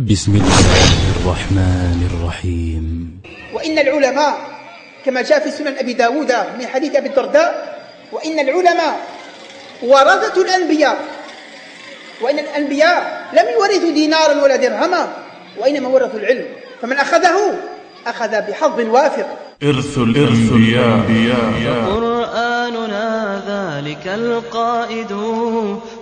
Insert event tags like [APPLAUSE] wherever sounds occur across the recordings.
بسم الله الرحمن الرحيم. وإن العلماء كما جاء في سنن أبي داود من حديث أبي الدرداء وإن العلماء ورثة الأنبياء وإن الأنبياء لم يورثوا دينارا ولا درهما وإنما ورثوا العلم. فمن أخذه أخذ بحظ وافر إرث الأنبياء. قرآننا ذلك القائد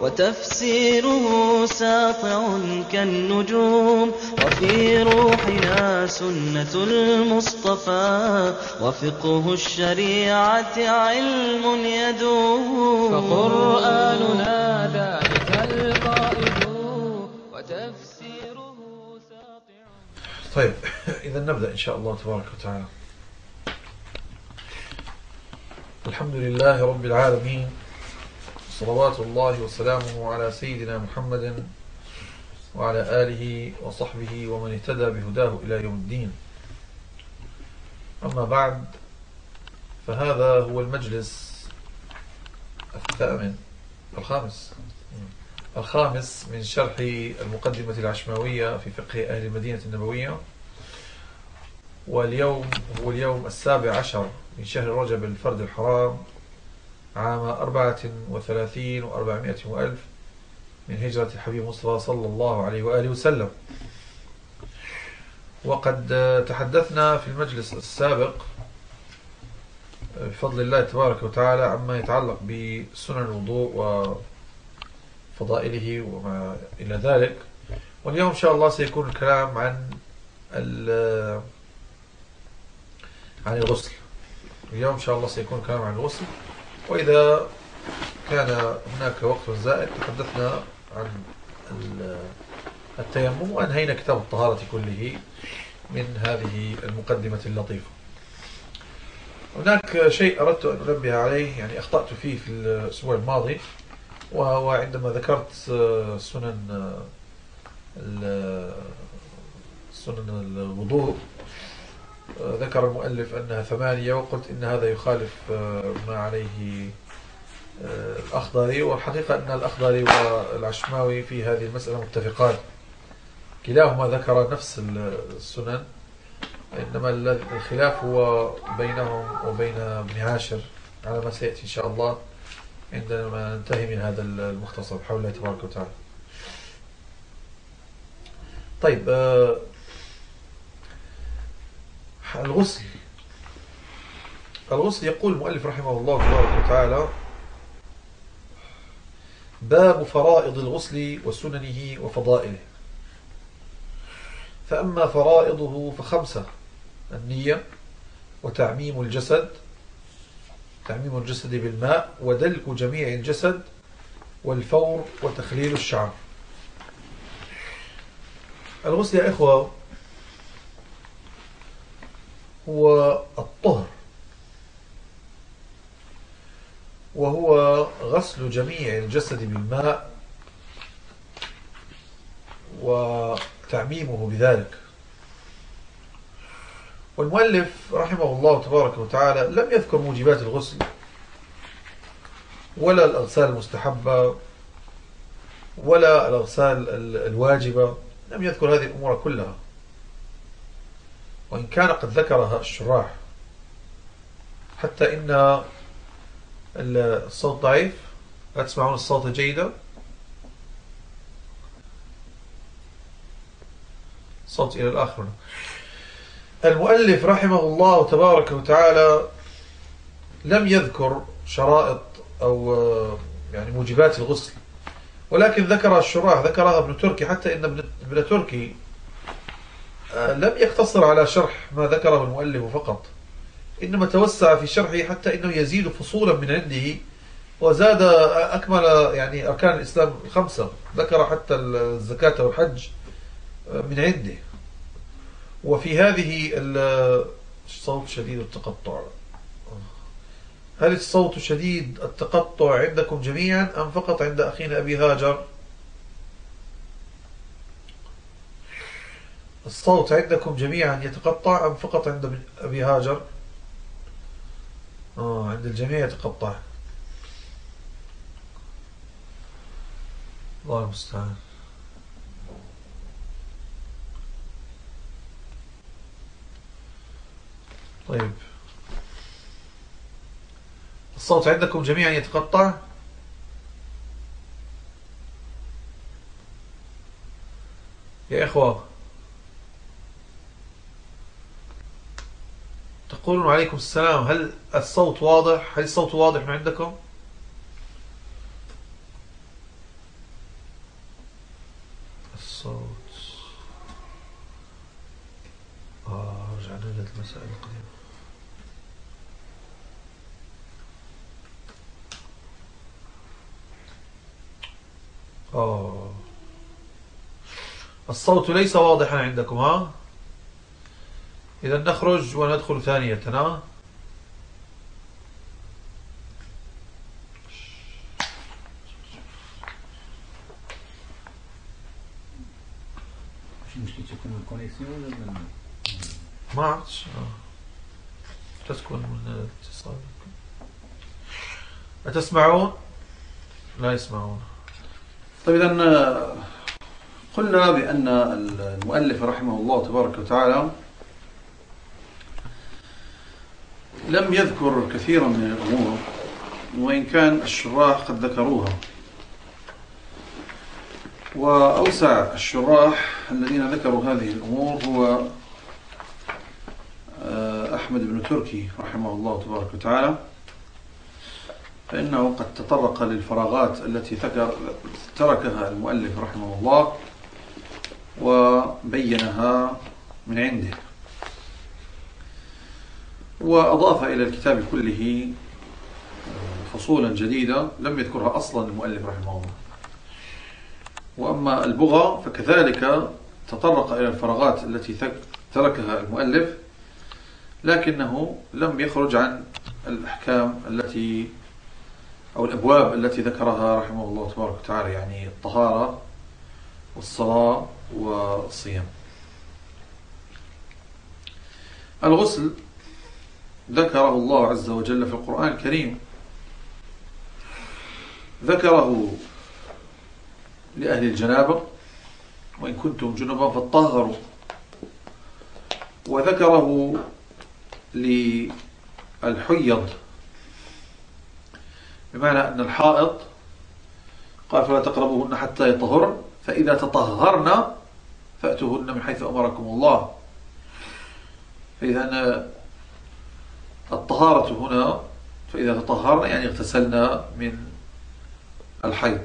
وتفسيره ساطع كالنجوم وفي روحنا سنة المصطفى وفقه الشريعة علم يدوم. فقرآننا ذلك القائد وتفسيره ساطع. طيب [LAUGHS] إذا نبدأ إن شاء الله تبارك وتعالى. الحمد لله رب العالمين. صلوات الله وسلامه على سيدنا محمد وعلى آله وصحبه ومن اهتدى بهداه إلى يوم الدين. أما بعد فهذا هو المجلس الثامن الخامس. الخامس من شرح المقدمة العشماوية في فقه أهل المدينة النبوية واليوم هو اليوم السابع عشر من شهر رجب الفرد الحرام عام أربعة وثلاثين وأربعمائة وألف من هجرة الحبيب مصطفى صلى الله عليه وآله وسلم. وقد تحدثنا في المجلس السابق بفضل الله تبارك وتعالى عما يتعلق بسنن الوضوء وفضائله وما إلى ذلك. واليوم إن شاء الله سيكون الكلام عن عن الغسل. اليوم إن شاء الله سيكون الكلام عن الغسل. وإذا كان هناك وقت زائد تحدثنا عن التيمم وأنهينا كتاب الطهارة كله من هذه المقدمة اللطيفة. هناك شيء أردت أن أنبه عليه يعني أخطأت فيه في الأسبوع الماضي وهو عندما ذكرت سنن سنن الوضوء ذكر المؤلف أنها ثمانية وقلت إن هذا يخالف ما عليه الأخضري. والحقيقة أن الأخضري والعشماوي في هذه المسألة متفقان. كلاهما ذكر نفس السنن إنما الخلاف هو بينهم وبين ابن عاشر على ما سيأتي إن شاء الله عندما ننتهي من هذا المختصر. بحول الله تبارك وتعالى. طيب الغسل. الغسل يقول المؤلف رحمه الله تبارك وتعالى باب فرائض الغسل وسننه وفضائله. فأما فرائضه فخمسة النية وتعميم الجسد تعميم الجسد بالماء ودلك جميع الجسد والفور وتخليل الشعر. الغسل يا إخوة هو الطهر. وهو غسل جميع الجسد بالماء وتعميمه بذلك. والمؤلف رحمه الله تبارك وتعالى لم يذكر موجبات الغسل ولا الأغسال المستحبة ولا الأغسال الواجبة. لم يذكر هذه الأمور كلها. وإن كان قد ذكرها الشراح حتى إن الصوت ضعيف لا تسمعون الصوت جيدا. صوت إلى الآخر. المؤلف رحمه الله تبارك وتعالى لم يذكر شرائط أو يعني موجبات الغسل ولكن ذكر الشراح ذكرها ابن تركي حتى إن ابن تركي لم يقتصر على شرح ما ذكره المؤلف فقط إنما توسع في شرحه حتى إنه يزيد فصولا من عنده وزاد أكمل يعني أركان الإسلام خمسة ذكر حتى الزكاة والحج من عنده. وفي هذه الصوت شديد التقطع؟ هل الصوت شديد التقطع عندكم جميعا أم فقط عند أخينا أبي هاجر؟ الصوت عندكم جميعا يتقطع أم فقط عند أبي هاجر؟ آه عند الجميع يتقطع. الله المستعان. طيب. الصوت عندكم جميعا يتقطع؟ يا إخوة تقولون عليكم السلام هل الصوت واضح؟ هل الصوت واضح من عندكم؟ الصوت. آه رجعنا للمسائل القديمة. آه. الصوت ليس واضحا عندكم ها؟ إذا نخرج وندخل ثانية ما عرفتش. تسكن من الاتصال أتسمعون؟ لا يسمعون طيب إذا قلنا بأن المؤلف رحمه الله تبارك وتعالى لم يذكر كثيرا من الأمور وإن كان الشراح قد ذكروها. وأوسع الشراح الذين ذكروا هذه الأمور هو آه، أحمد بن تركي رحمه الله تبارك وتعالى. فإنه قد تطرق للفراغات التي تركها المؤلف رحمه الله وبينها من عنده. وأضاف إلى الكتاب كله فصولا جديدة لم يذكرها أصلا المؤلف رحمه الله. وأما البغى فكذلك تطرق إلى الفراغات التي تركها المؤلف لكنه لم يخرج عن الأحكام التي أو الأبواب التي ذكرها رحمه الله تبارك وتعالى يعني الطهارة والصلاة والصيام. الغسل ذكره الله عز وجل في القرآن الكريم. ذكره لأهل الجنابة وإن كنتم جنبا فاطهروا. وذكره للحيض بمعنى أن الحائض قال فلا تقربوهن حتى يطهرن فإذا تطهرن فأتوهن من حيث أمركم الله. فإذا الطهارة هنا فإذا تطهرن يعني اغتسلنا من الحيض.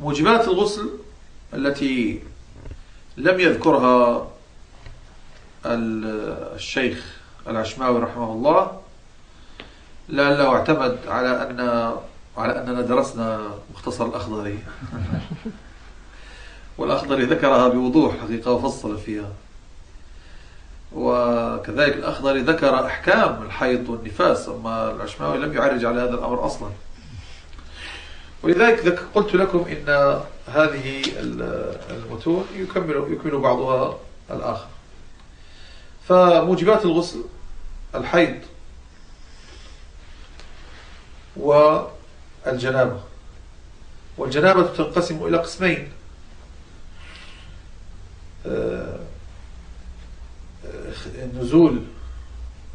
موجبات الغسل التي لم يذكرها ال- الشيخ العشماوي رحمه الله لعله اعتمد على أن على أننا درسنا مختصر الأخضري. [LAUGHS] والأخضري ذكرها بوضوح حقيقة وفصل فيها. وكذلك الأخضري ذكر أحكام الحيض والنفاس أما العشماوي لم يعرج على هذا الأمر أصلا. ولذلك قلت لكم إن هذه ال- المتون يكمل يكمل بعضها الآخر. فموجبات الغسل الحيض والجنابة. والجنابة تنقسم إلى قسمين. آه، نزول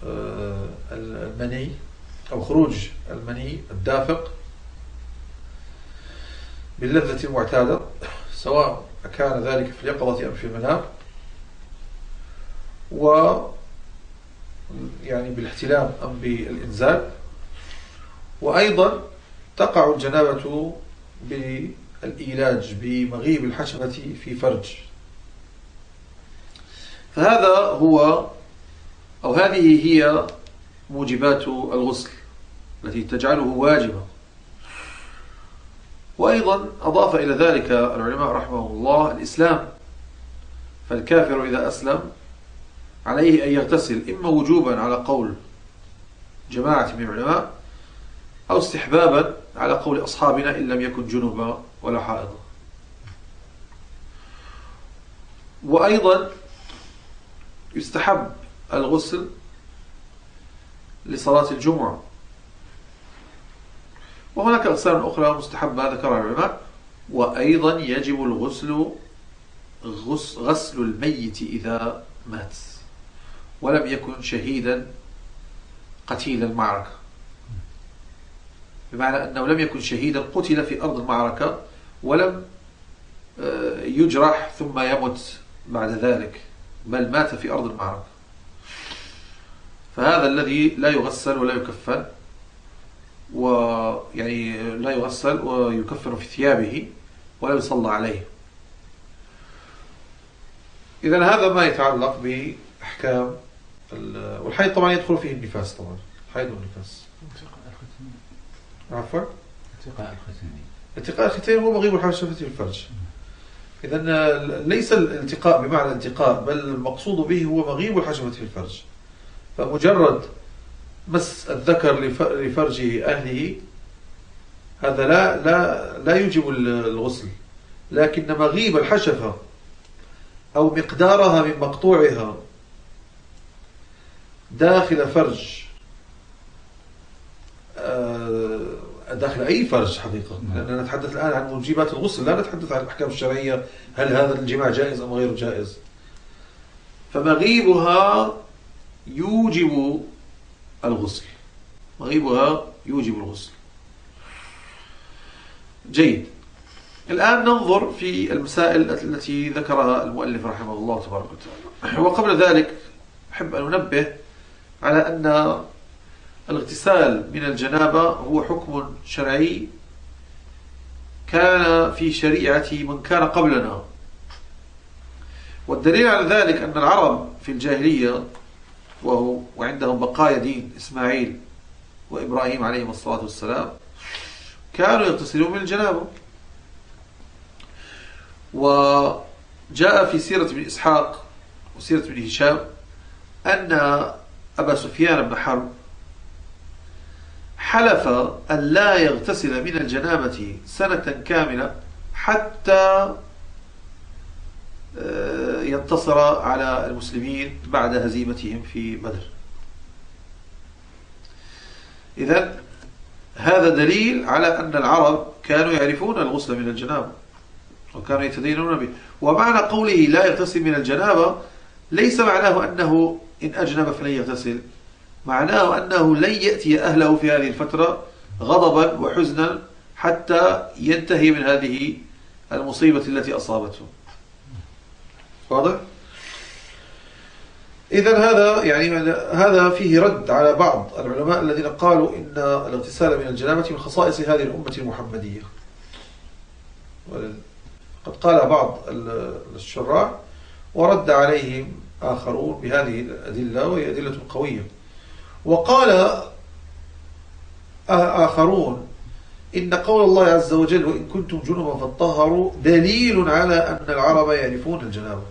آه، المني أو خروج المني الدافق باللذة المعتادة سواء كان ذلك في اليقظة أم في المنام و يعني بالاحتلام أم بالإنزال. وأيضا تقع الجنابة بالإيلاج بمغيب الحشفة في فرج. فهذا هو أو هذه هي موجبات الغسل التي تجعله واجبا. وأيضا أضاف إلى ذلك العلماء رحمه الله الإسلام. فالكافر إذا أسلم عليه أن يغتسل إما وجوبا على قول جماعة من العلماء أو استحبابا على قول أصحابنا إن لم يكن جنبا ولا حائضا. وأيضا يستحب الغسل لصلاة الجمعة. وهناك أقسام أخرى مستحبة ذكرها العلماء. وأيضا يجب الغسل غس- غسل الميت إذا مات. ولم يكن شهيدا قتيل المعركة. بمعنى أنه لم يكن شهيدا قتل في أرض المعركة ولم آه، يجرح ثم يمت بعد ذلك. بل مات في أرض المعركة فهذا الذي لا يغسل ولا يكفن ويعني لا يغسل ويكفن في ثيابه ولا يصلى عليه. إذا هذا ما يتعلق بأحكام ال- والحيض طبعا يدخل فيه النفاس طبعا. الحيض والنفاس عفوا. التقاء الختانين التقاء الختين هو مغيب الحشفة في الفرج. إذا ليس الالتقاء بمعنى الالتقاء بل المقصود به هو مغيب الحشفة في الفرج. فمجرد مس الذكر لف- لفرجه أهله هذا لا لا لا يوجب الغسل. لكن مغيب الحشفة أو مقدارها من مقطوعها داخل فرج آه، داخل أي فرج حقيقة نعم. لأننا نتحدث الآن عن موجبات الغسل لا نتحدث عن الأحكام الشرعية هل هذا الجماع جائز أم غير جائز. فمغيبها يوجب الغسل. مغيبها يوجب الغسل. جيد. الآن ننظر في المسائل التي ذكرها المؤلف رحمه الله تبارك وتعالى. وقبل ذلك أحب أن أنبه على أن الاغتسال من الجنابة هو حكم شرعي كان في شريعة من كان قبلنا. والدليل على ذلك أن العرب في الجاهلية وهو وعندهم بقايا دين إسماعيل وإبراهيم عليهم الصلاة والسلام كانوا يغتسلون من الجنابة. وجاء في سيرة ابن إسحاق وسيرة ابن هشام أن أبا سفيان بن حرب حلف أن لا يغتسل من الجنابة سنة كاملة حتى آه، ينتصر على المسلمين بعد هزيمتهم في بدر. إذا هذا دليل على أن العرب كانوا يعرفون الغسل من الجنابة وكانوا يتدينون به. ومعنى قوله لا يغتسل من الجنابة ليس معناه أنه إن أجنب فلن يغتسل. معناه أنه لن يأتي أهله في هذه الفترة غضبا وحزنا حتى ينتهي من هذه المصيبة التي أصابته. واضح؟ إذا هذا يعني هذا فيه رد على بعض العلماء الذين قالوا إن الاغتسال من الجنابة من خصائص هذه الأمة المحمدية. قد قال بعض الشراح ورد عليهم آخرون بهذه الأدلة وهي أدلة قوية. وقال آخرون إن قول الله عز وجل وإن كنتم جنبا فاطهروا دليل على أن العرب يعرفون الجنابة.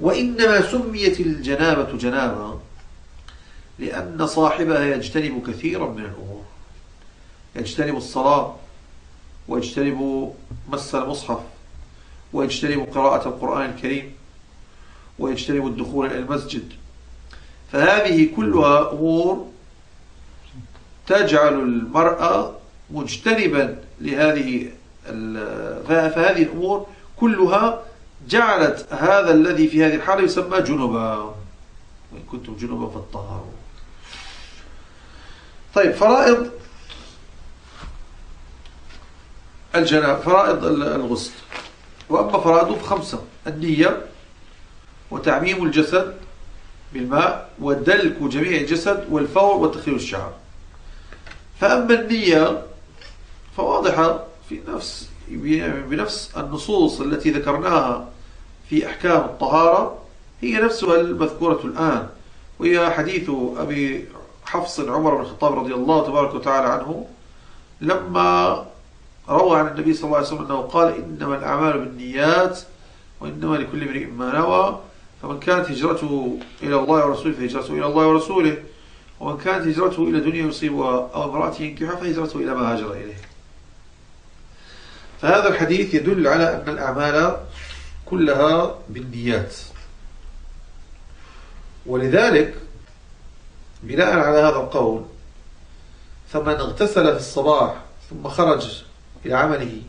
وإنما سميت الجنابة جنابة لأن صاحبها يجتنب كثيرا من الأمور. يجتنب الصلاة ويجتنب مس المصحف ويجتنب قراءة القرآن الكريم ويجتنب الدخول إلى المسجد. فهذه كلها أمور تجعل المرأة مجتنبا لهذه فهذه الأمور كلها جعلت هذا الذي في هذه الحالة يسمى جنبا. وإن كنتم جنبا فاطهروا طيب فرائض الجناب فرائض الغسل. وأما فرائضه فخمسة النية وتعميم الجسد بالماء ودلك جميع الجسد والفور وتخير الشعر. فأما النية فواضحة في نفس بنفس النصوص التي ذكرناها في أحكام الطهارة هي نفسها المذكورة الآن وهي حديث أبي حفص عمر بن الخطاب رضي الله تبارك وتعالى عنه لما روى عن النبي صلى الله عليه وسلم أنه قال إنما الأعمال بالنيات وإنما لكل امرئ ما نوى فمن كانت هجرته إلى الله ورسوله فهجرته إلى الله ورسوله ومن كانت هجرته إلى دنيا يصيبها أو امرأة ينكحها فهجرته إلى ما هاجر إليه. فهذا الحديث يدل على أن الأعمال كلها بالنيات. ولذلك بناء على هذا القول فمن اغتسل في الصباح ثم خرج إلى عمله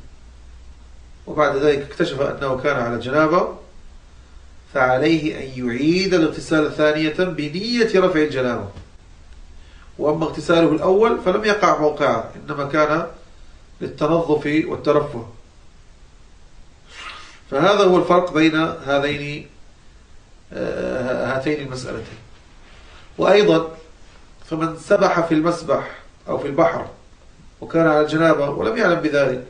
وبعد ذلك اكتشف أنه كان على جنابة فعليه أن يعيد الاغتسال ثانية بنية رفع الجنابة. وأما اغتساله الأول فلم يقع موقعه إنما كان للتنظف والترفه. فهذا هو الفرق بين هذين آه، هاتين المسألتين. وأيضا فمن سبح في المسبح أو في البحر وكان على الجنابة ولم يعلم بذلك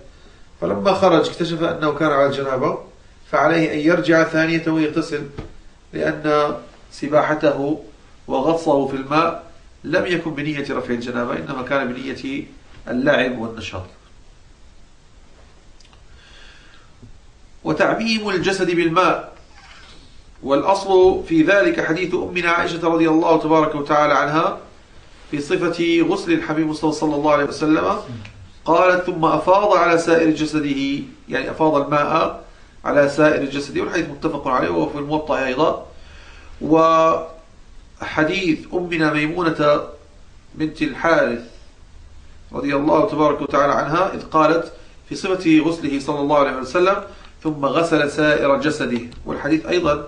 فلما خرج اكتشف أنه كان على الجنابة. فعليه أن يرجع ثانية ويغتسل لأن سباحته وغطسه في الماء لم يكن بنية رفع الجنابة إنما كان بنية اللعب والنشاط. وتعميم الجسد بالماء. والأصل في ذلك حديث أمنا عائشة رضي الله تبارك وتعالى عنها في صفة غسل الحبيب صلى الله عليه وسلم قالت ثم أفاض على سائر جسده. يعني أفاض الماء على سائر جسده والحديث متفق عليه وهو في الموطأ أيضا. وحديث أمنا ميمونة بنت الحارث رضي الله تبارك وتعالى عنها إذ قالت في صفة غسله صلى الله عليه وسلم ثم غسل سائر جسده. والحديث أيضا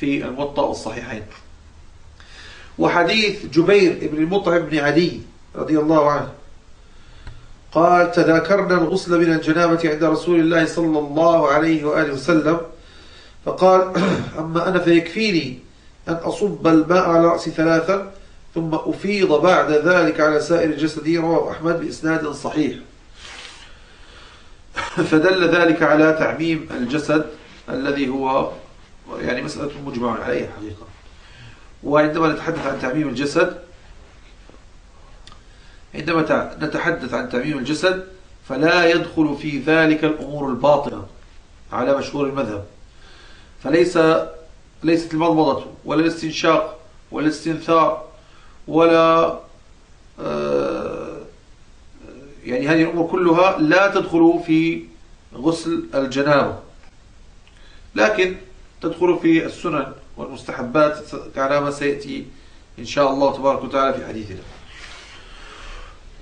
في الموطأ والصحيحين وحديث جبير بن المطعم بن عدي رضي الله عنه. قال تذاكرنا الغسل من الجنابة عند رسول الله صلى الله عليه وآله وسلم. فقال [CLEARS THROAT] أما أنا فيكفيني أن أصب الماء على رأسي ثلاثا ثم أفيض بعد ذلك على سائر جسدي. رواه أحمد بإسناد صحيح. [LAUGHS] فدل ذلك على تعميم الجسد الذي هو يعني مسألة مجمع عليها. حقيقة. وعندما نتحدث عن تعميم الجسد عندما نتحدث عن تعميم الجسد فلا يدخل في ذلك الأمور الباطنة على مشهور المذهب. فليس ليست المضمضة ولا الاستنشاق ولا الاستنثار ولا آه، يعني هذه الأمور كلها لا تدخل في غسل الجنابة. لكن تدخل في السنن والمستحبات على ما سيأتي إن شاء الله تبارك وتعالى في حديثنا.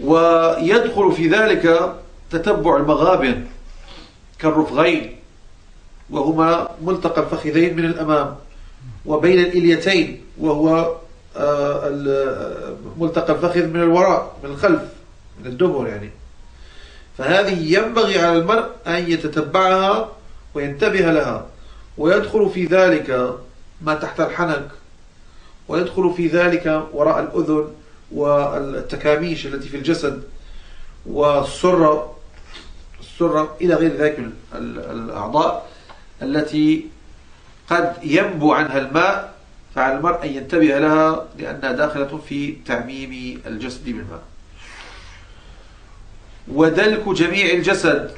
ويدخل في ذلك تتبع المغابن كالرفغين وهما ملتقى الفخذين من الأمام وبين الإليتين وهو آه، ملتقى الفخذ من الوراء من الخلف من الدبر يعني. فهذه ينبغي على المرء أن يتتبعها وينتبه لها. ويدخل في ذلك ما تحت الحنك ويدخل في ذلك وراء الأذن والتكاميش التي في الجسد والسرة السرة إلى غير ذلك من الأعضاء التي قد ينبو عنها الماء فعلى المرء أن ينتبه لها لأنها داخلة في تعميم الجسد بالماء. ودلك جميع الجسد.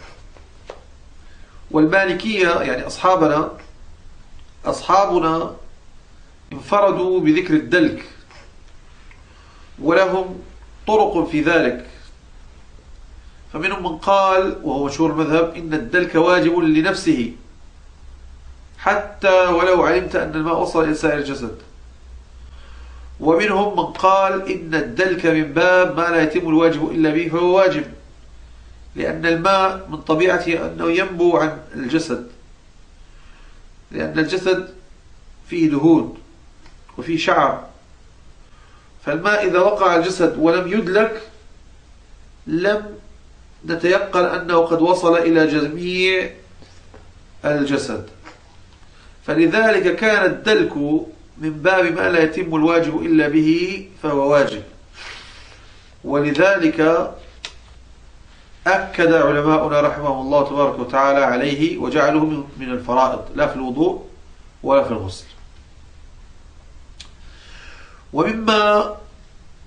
والمالكية يعني أصحابنا أصحابنا انفردوا بذكر الدلك. ولهم طرق في ذلك. فمنهم من قال وهو مشهور المذهب إن الدلك واجب لنفسه. حتى ولو علمت أن الماء وصل إلى سائر الجسد. ومنهم من قال إن الدلك من باب ما لا يتم الواجب إلا به فهو واجب. لأن الماء من طبيعته أنه ينبو عن الجسد. لأن الجسد فيه دهون وفيه شعر. فالماء إذا وقع الجسد ولم يدلك لم نتيقن أنه قد وصل إلى جميع الجسد. فلذلك كان الدلك من باب ما لا يتم الواجب إلا به فهو واجب. ولذلك أكد علماؤنا رحمه الله تبارك وتعالى عليه وجعله من الفرائض لا في الوضوء ولا في الغسل. ومما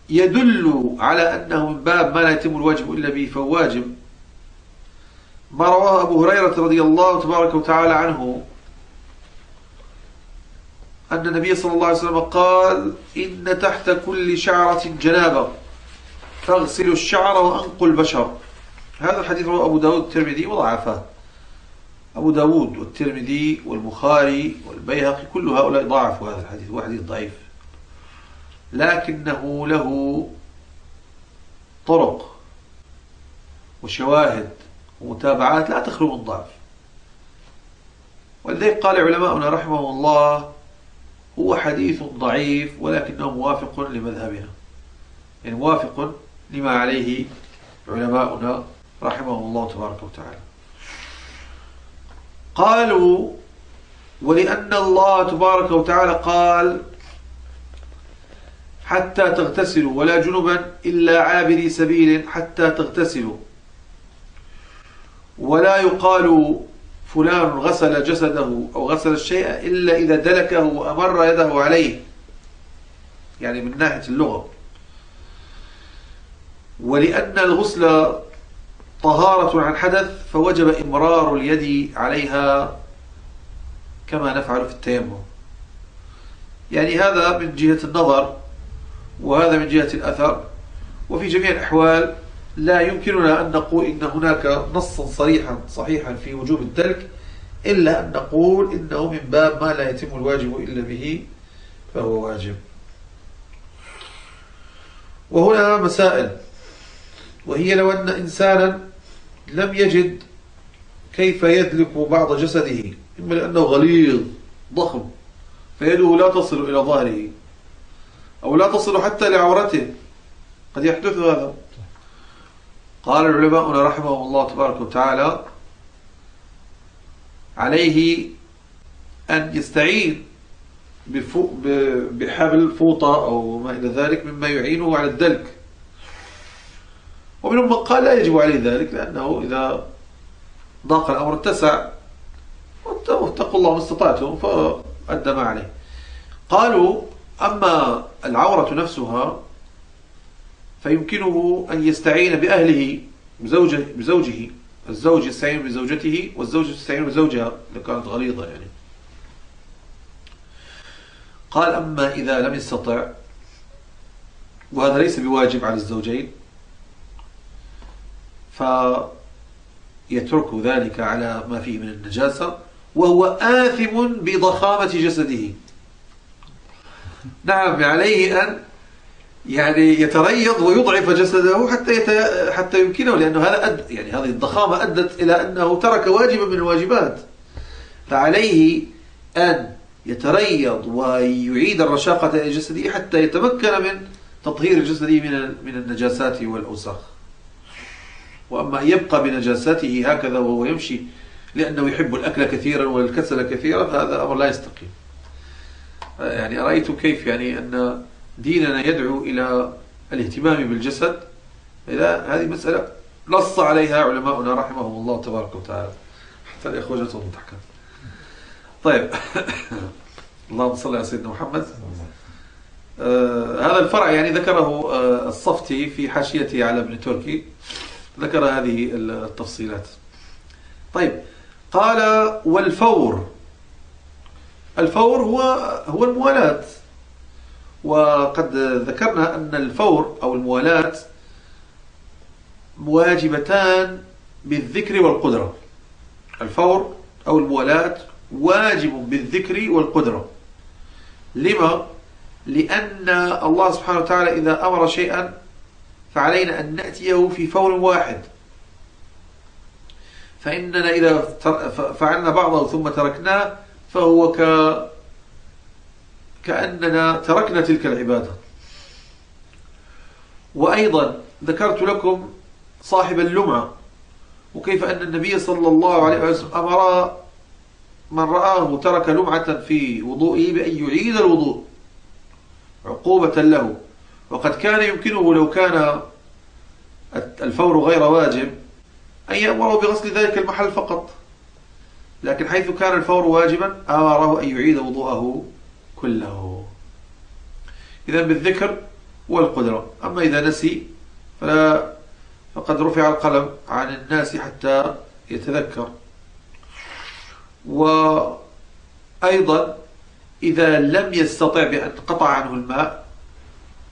يدل على أنه من باب ما لا يتم الواجب إلا به فهو واجب. ما رواه أبو هريرة رضي الله تبارك وتعالى عنه أن النبي صلى الله عليه وسلم قال إن تحت كل شعرة جنابة فاغسلوا الشعر وأنقوا البشر. هذا الحديث رواه أبو داود الترمذي وضعفه. أبو داود والترمذي والبخاري والبيهقي كل هؤلاء ضعفوا هذا الحديث هو حديث ضعيف. لكنه له طرق وشواهد ومتابعات لا تخلو من ضعف. ولذلك قال علماؤنا رحمه الله هو حديث ضعيف ولكنه موافق لمذهبنا. يعني موافق لما عليه علماؤنا رحمهم الله تبارك وتعالى. قالوا ولأن الله تبارك وتعالى قال حتى تغتسلوا ولا جنبا إلا عابري سبيل حتى تغتسلوا. ولا يقال فلان غسل جسده أو غسل الشيء إلا إذا دلكه وأمر يده عليه. يعني من ناحية اللغة. ولأن الغسل طهارة عن حدث فوجب إمرار اليد عليها كما نفعل في التيمم. يعني هذا من جهة النظر. وهذا من جهة الأثر. وفي جميع الأحوال لا يمكننا أن نقول إن هناك نصا صريحا صحيحا في وجوب الدلك إلا أن نقول إنه من باب ما لا يتم الواجب إلا به فهو واجب. وهنا مسائل. وهي لو أن إنسانا لم يجد كيف يدلك بعض جسده إما لأنه غليظ ضخم فيده لا تصل إلى ظهره. أو لا تصل حتى لعورته. قد يحدث هذا. قال العلماء رحمهم الله تبارك وتعالى عليه أن يستعين بحبل فوطة أو ما إلى ذلك مما يعينه على الدلك. ومنهم من قال لا يجب عليه ذلك لأنه إذا ضاق الأمر اتسع واتقوا الله ما استطعتم فأدى ما عليه. قالوا أما العورة نفسها فيمكنه أن يستعين بأهله بزوجه, بزوجه. الزوج يستعين بزوجته والزوجة تستعين بزوجها. إذا كانت غليظة يعني. قال أما إذا لم يستطع وهذا ليس بواجب على الزوجين فيترك ذلك على ما فيه من النجاسة وهو آثم بضخامة جسده. نعم عليه أن يعني يتريض ويضعف جسده حتى يت... حتى يمكنه لأنه هذا أد... يعني هذه الضخامة أدت إلى أنه ترك واجبا من الواجبات. فعليه أن يتريض ويعيد الرشاقة إلى جسده حتى يتمكن من تطهير جسده من من النجاسات والأوساخ. وأما أن يبقى بنجاسته هكذا وهو يمشي لأنه يحب الأكل كثيرا والكسل كثيرا فهذا أمر لا يستقيم. يعني رأيت كيف يعني أن ديننا يدعو إلى الاهتمام بالجسد؟ إذا هذه مسألة نص عليها علماؤنا رحمهم الله تبارك وتعالى. حتى الإخوة جاتهم طيب. [LAUGHS] اللهم صل على سيدنا محمد. آه هذا الفرع يعني ذكره آه الصفتي في حاشيته على ابن تركي. ذكر هذه التفصيلات. طيب. قال والفور. الفور هو هو الموالاة وقد ذكرنا أن الفور أو الموالاة واجبتان بالذكر والقدرة. الفور أو الموالاة واجب بالذكر والقدرة. لما؟ لأن الله سبحانه وتعالى إذا أمر شيئا فعلينا أن نأتيه في فور واحد. فإننا إذا فعلنا بعضه ثم تركناه فهو ك كأننا تركنا تلك العبادة. وأيضا ذكرت لكم صاحب اللمعة وكيف أن النبي صلى الله عليه وسلم أمر من رآه ترك لمعة في وضوئه بأن يعيد الوضوء عقوبة له. وقد كان يمكنه لو كان الفور غير واجب أن يأمره بغسل ذلك المحل فقط. لكن حيث كان الفور واجبا أمره أن يعيد وضوءه كله. إذا بالذكر والقدرة. أما إذا نسي فلا فقد رفع القلم عن الناس حتى يتذكر. وأيضا إذا لم يستطع بأن قطع عنه الماء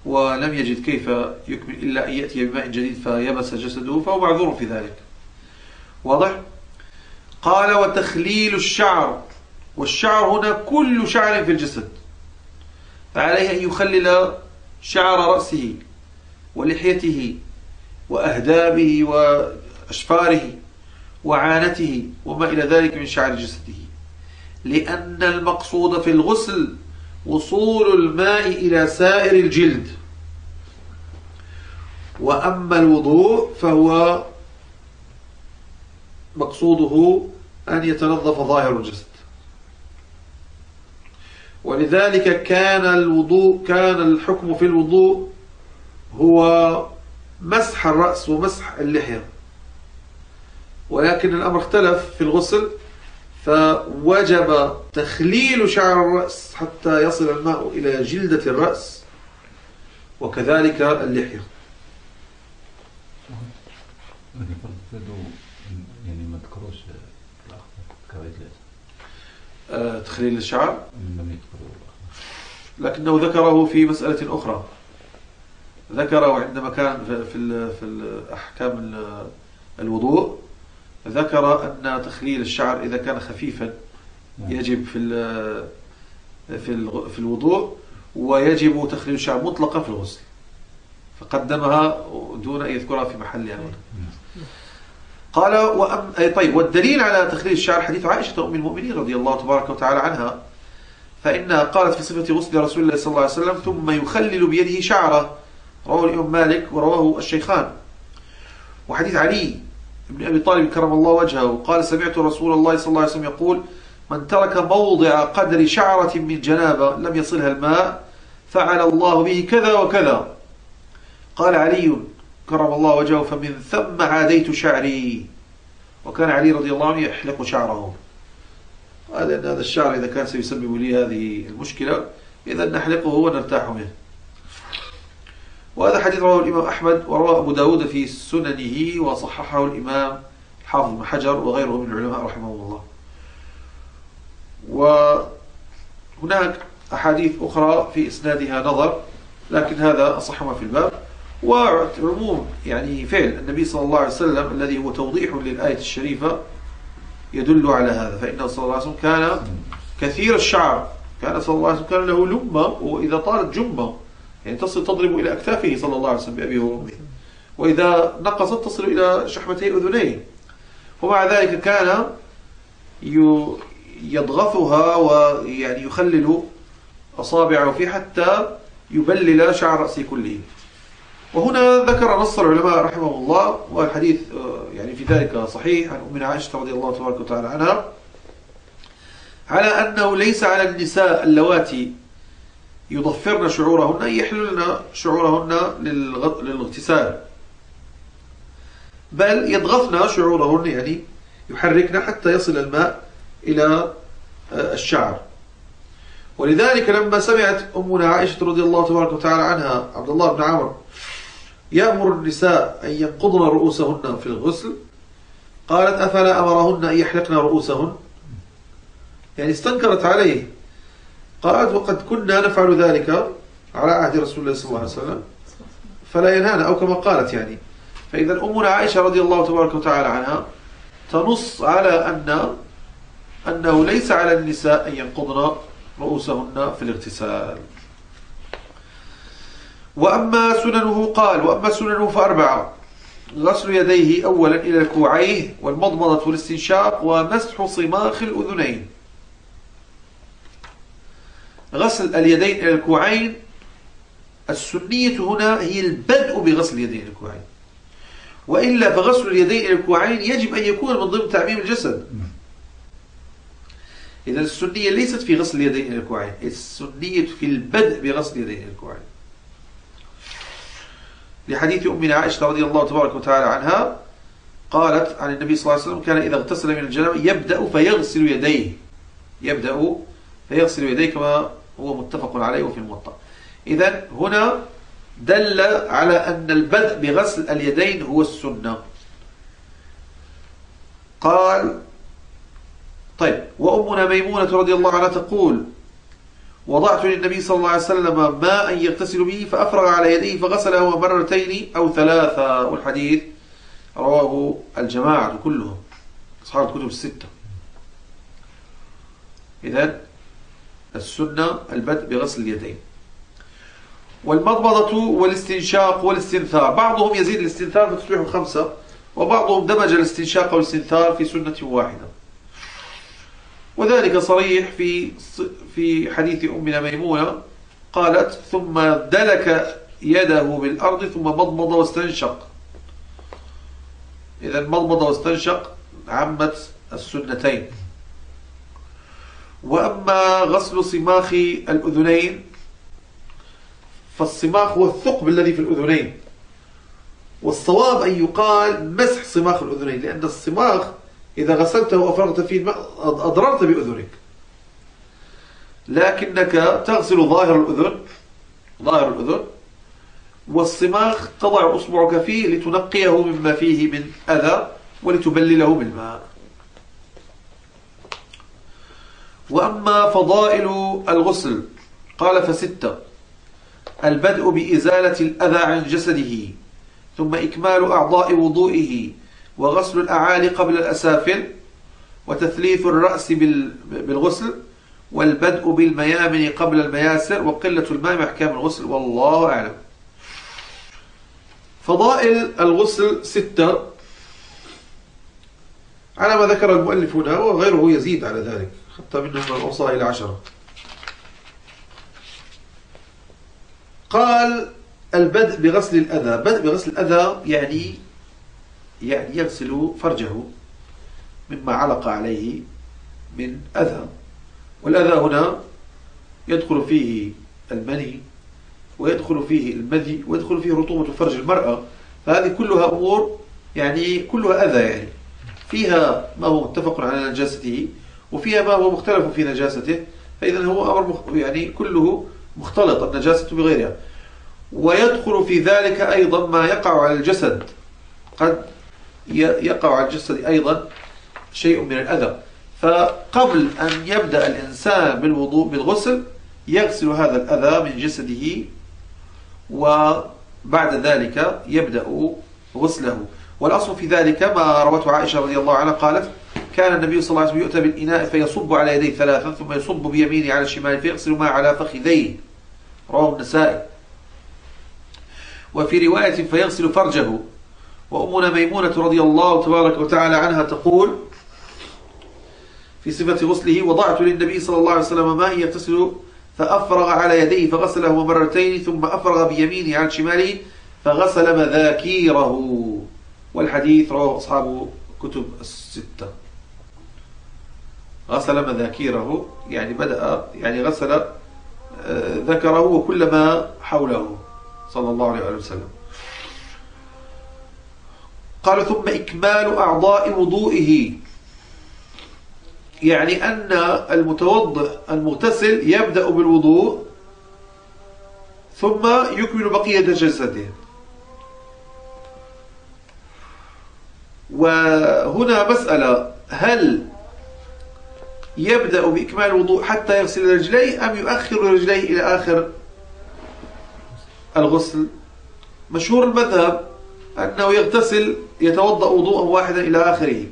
ولم يجد كيف يكمل إلا أن يأتي بماء جديد فيبس جسده فهو معذور في ذلك. واضح؟ قال وتخليل الشعر. والشعر هنا كل شعر في الجسد. فعليه أن يخلل شعر رأسه ولحيته وأهدابه وأشفاره وعانته وما إلى ذلك من شعر جسده. لأن المقصود في الغسل وصول الماء إلى سائر الجلد. وأما الوضوء فهو مقصوده أن يتنظف ظاهر الجسد. ولذلك كان الوضوء كان الحكم في الوضوء هو مسح الرأس ومسح اللحية. ولكن الأمر اختلف في الغسل فوجب تخليل شعر الرأس حتى يصل الماء إلى جلدة الرأس وكذلك اللحية. يعني ما ذكروش آه، تخليل الشعر؟ لم يذكروا لكنه ذكره في مسألة أخرى. ذكره عندما كان في في أحكام ال- الوضوء ذكر أن تخليل الشعر إذا كان خفيفا يجب في في في الوضوء ويجب تخليل الشعر مطلقا في الغسل. فقدمها دون أن يذكرها في محلها هنا قال وأم طيب والدليل على تخليل الشعر حديث عائشة أم المؤمنين رضي الله تبارك وتعالى عنها فإنها قالت في صفة غسل رسول الله صلى الله عليه وسلم ثم يخلل بيده شعره. رواه الإمام مالك ورواه الشيخان. وحديث علي بن أبي طالب كرم الله وجهه قال سمعت رسول الله صلى الله عليه وسلم يقول من ترك موضع قدر شعرة من جنابة لم يصلها الماء فعل الله به كذا وكذا. قال علي كرم الله وجهه فمن ثم عاديت شعري. وكان علي رضي الله عنه يحلق شعره. قال أن هذا الشعر إذا كان سيسبب لي هذه المشكلة إذا نحلقه ونرتاح منه. وهذا حديث رواه الإمام أحمد ورواه أبو داود في سننه وصححه الإمام حافظ بن حجر وغيره من العلماء رحمه الله. وهناك أحاديث أخرى في إسنادها نظر لكن هذا أصح ما في الباب. وعموم يعني فعل. النبي صلى الله عليه وسلم الذي هو توضيح للآية الشريفة يدل على هذا. فإنه صلى الله عليه وسلم كان كثير الشعر. كان صلى الله عليه وسلم كان له لمة وإذا طالت جمة. يعني تصل تضرب إلى أكتافه صلى الله عليه وسلم بأبيه وأمه. وإذا نقصت تصل إلى شحمتي أذنيه. ومع ذلك كان ي- يضغطها ويعني يخلل أصابعه فيه حتى يبلل شعر رأسه كله. وهنا ذكر نص العلماء رحمه الله والحديث آه، يعني في ذلك صحيح عن أمنا عائشة رضي الله تبارك وتعالى عنها على أنه ليس على النساء اللواتي يضفرن شعورهن أن يحللن شعورهن للاغتسال بل يضغطن شعورهن يعني يحركن حتى يصل الماء إلى آه، الشعر. ولذلك لما سمعت أمنا عائشة رضي الله تبارك وتعالى عنها عبد الله بن عمرو يأمر النساء أن ينقضن رؤوسهن في الغسل. قالت أفلا أمرهن أن يحلقن رؤوسهن؟ يعني استنكرت عليه. قالت وقد كنا نفعل ذلك على عهد رسول الله صلى الله عليه وسلم. فلا ينهانا أو كما قالت يعني. فإذا أمنا عائشة رضي الله تبارك وتعالى عنها تنص على أن أنه ليس على النساء أن ينقضن رؤوسهن في الاغتسال. وأما سننه قال وأما سننه فأربعة. غسل يديه أولا إلى الكوعين والمضمضة والاستنشاق ومسح صماخ الأذنين. غسل اليدين إلى الكوعين السنية هنا هي البدء بغسل اليدين إلى الكوعين وإلا فغسل اليدين إلى الكوعين يجب أن يكون من ضمن تعميم الجسد. إذا السنية ليست في غسل اليدين إلى الكوعين السنية في البدء بغسل اليدين إلى الكوعين لحديث أمنا عائشة رضي الله تبارك وتعالى عنها قالت عن النبي صلى الله عليه وسلم كان إذا اغتسل من الجنابة يبدأ فيغسل يديه. يبدأ فيغسل يديه كما هو متفق عليه وفي الموطأ. إذا هنا دل على أن البدء بغسل اليدين هو السنة. قال طيب وأمنا ميمونة رضي الله عنها تقول وضعت للنبي صلى الله عليه وسلم ماء يغتسل به فأفرغ على يديه فغسله مرتين أو ثلاثة والحديث رواه الجماعة كلهم أصحاب الكتب الستة. إذن السنة البدء بغسل اليدين. والمضمضة والاستنشاق والاستنثار بعضهم يزيد الاستنثار فتصبح خمسة وبعضهم دمج الاستنشاق والاستنثار في سنة واحدة. وذلك صريح في في حديث أمنا ميمونة قالت ثم دلك يده بالأرض ثم مضمض واستنشق. إذا مضمض واستنشق عمت السنتين. وأما غسل صماخ الأذنين فالصماخ هو الثقب الذي في الأذنين. والصواب أن يقال مسح صماخ الأذنين لأن الصماخ إذا غسلته وأفرغت فيه الماء أضررت بأذنك. لكنك تغسل ظاهر الأذن ظاهر الأذن والصماخ تضع أصبعك فيه لتنقيه مما فيه من أذى ولتبلله بالماء. وأما فضائل الغسل قال فستة البدء بإزالة الأذى عن جسده ثم إكمال أعضاء وضوئه وغسل الأعالي قبل الأسافل وتثليث الرأس بالغسل والبدء بالميامن قبل المياسر وقلة الماء محكام الغسل والله أعلم. فضائل الغسل ستة. على ما ذكر المؤلف هنا وغيره يزيد على ذلك حتى منهم من إلى عشرة. قال البدء بغسل الأذى. بدء بغسل الأذى يعني يغسل فرجه مما علق عليه من أذى. والأذى هنا يدخل فيه المني ويدخل فيه المذي ويدخل فيه رطوبة فرج المرأة. فهذه كلها أمور يعني كلها أذى يعني. فيها ما هو متفق على نجاسته وفيها ما هو مختلف في نجاسته. فإذا هو أمر يعني كله مختلط النجاسة بغيرها. ويدخل في ذلك أيضا ما يقع على الجسد. قد يقع على الجسد أيضا شيء من الأذى فقبل أن يبدأ الإنسان بالوضوء بالغسل يغسل هذا الأذى من جسده وبعد ذلك يبدأ غسله. والأصل في ذلك ما روته عائشة رضي الله عنها قالت كان النبي صلى الله عليه وسلم يؤتى بالإناء فيصب على يديه ثلاثا ثم يصب بيمينه على الشمال فيغسل ما على فخذيه. رواه النسائي. وفي رواية فيغسل فرجه. وأمنا ميمونة رضي الله تبارك وتعالى عنها تقول في صفة غسله وضعت للنبي صلى الله عليه وسلم ماء يغتسل فأفرغ على يديه فغسله مرتين ثم أفرغ بيمينه عن شماله فغسل مذاكيره. والحديث رواه أصحاب كتب الستة. غسل مذاكيره يعني بدأ يعني غسل آه، ذكره وكل ما حوله صلى الله عليه وسلم. قال ثم إكمال أعضاء وضوئه. يعني أن المتوضئ المغتسل يبدأ بالوضوء ثم يكمل بقية جسده وهنا مسألة هل يبدأ بإكمال الوضوء حتى يغسل رجليه أم يؤخر رجليه إلى آخر الغسل؟ مشهور المذهب أنه يغتسل يتوضأ وضوءا واحدا إلى آخره.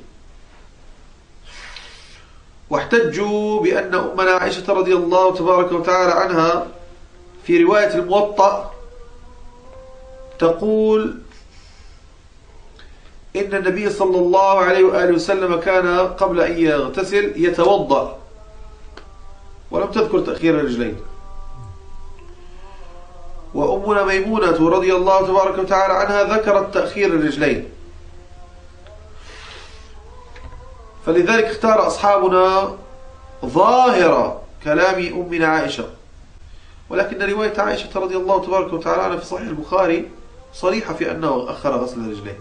واحتجوا بأن أمنا عائشة رضي الله تبارك وتعالى عنها في رواية الموطأ تقول إن النبي صلى الله عليه وآله وسلم كان قبل أن يغتسل يتوضأ. ولم تذكر تأخير الرجلين. وأمنا ميمونة رضي الله تبارك وتعالى عنها ذكرت تأخير الرجلين فلذلك اختار أصحابنا ظاهر كلام أمنا عائشة. ولكن رواية عائشة رضي الله تبارك وتعالى عنها في صحيح البخاري صريحة في أنه أخر غسل الرجلين.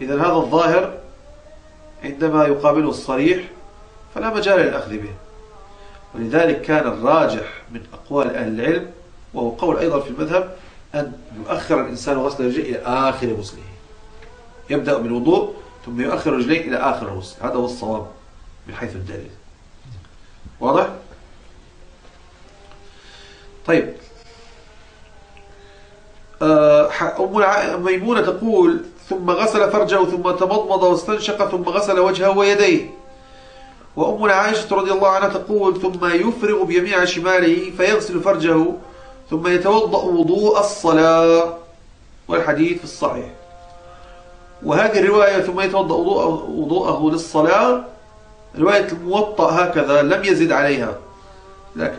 إذا هذا الظاهر عندما يقابله الصريح فلا مجال للأخذ به. ولذلك كان الراجح من أقوال أهل العلم وهو قول أيضا في المذهب أن يؤخر الإنسان غسل الرجل إلى آخر غسله. يبدأ بالوضوء ثم يؤخر رجليه إلى آخر الغسل هذا هو الصواب من حيث الدليل. واضح؟ طيب. آه، أم ميمونة تقول ثم غسل فرجه ثم تمضمض واستنشق ثم غسل وجهه ويديه. وأمنا عائشة رضي الله عنها تقول ثم يفرغ بيميع شماله فيغسل فرجه ثم يتوضأ وضوء الصلاة والحديث في الصحيح. وهذه الرواية ثم يتوضأ وضوءه للصلاة رواية الموطأ هكذا لم يزد عليها. لكن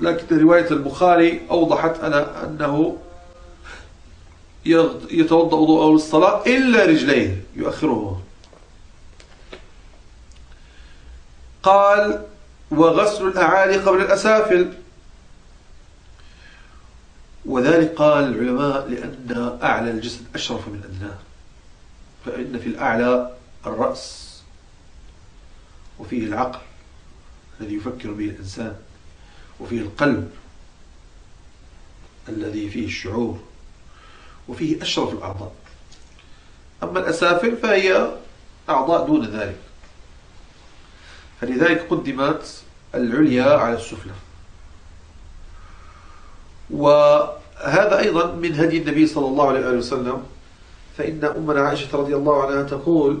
لكن رواية البخاري أوضحت أنا أنه يتوضأ وضوءه للصلاة إلا رجليه يؤخره قال وغسل الأعالي قبل الأسافل وذلك قال العلماء لأن أعلى الجسد أشرف من أدناه فإن في الأعلى الرأس وفيه العقل الذي يفكر به الإنسان وفيه القلب الذي فيه الشعور وفيه أشرف الأعضاء. أما الأسافل فهي أعضاء دون ذلك. فلذلك قدمت العليا على السفلى. وهذا أيضا من هدي النبي صلى الله عليه وسلم فإن أمنا عائشة رضي الله عنها تقول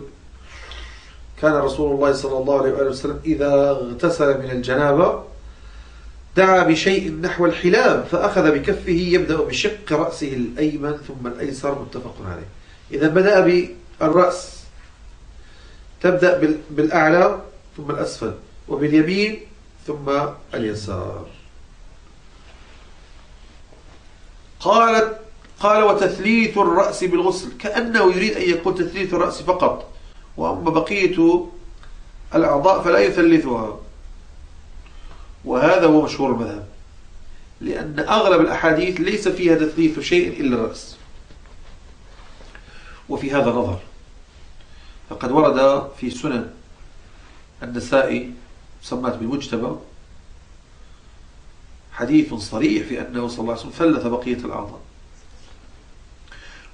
كان رسول الله صلى الله عليه وسلم إذا اغتسل من الجنابة دعا بشيء نحو الحلاب فأخذ بكفه يبدأ بشق رأسه الأيمن ثم الأيسر متفق عليه. إذا بدأ بالرأس تبدأ بال- بالأعلى ثم الأسفل وباليمين ثم اليسار. قالت قال وتثليث الرأس بالغسل كأنه يريد أن يقول تثليث الرأس فقط. وأما بقية الأعضاء فلا يثلثها. وهذا هو مشهور المذهب لأن أغلب الأحاديث ليس فيها تثليث شيء إلا الرأس. وفي هذا نظر فقد ورد في سنن النسائي سمات بالمجتبى حديث صريح في أنه صلى الله عليه وسلم ثلث بقية الأعضاء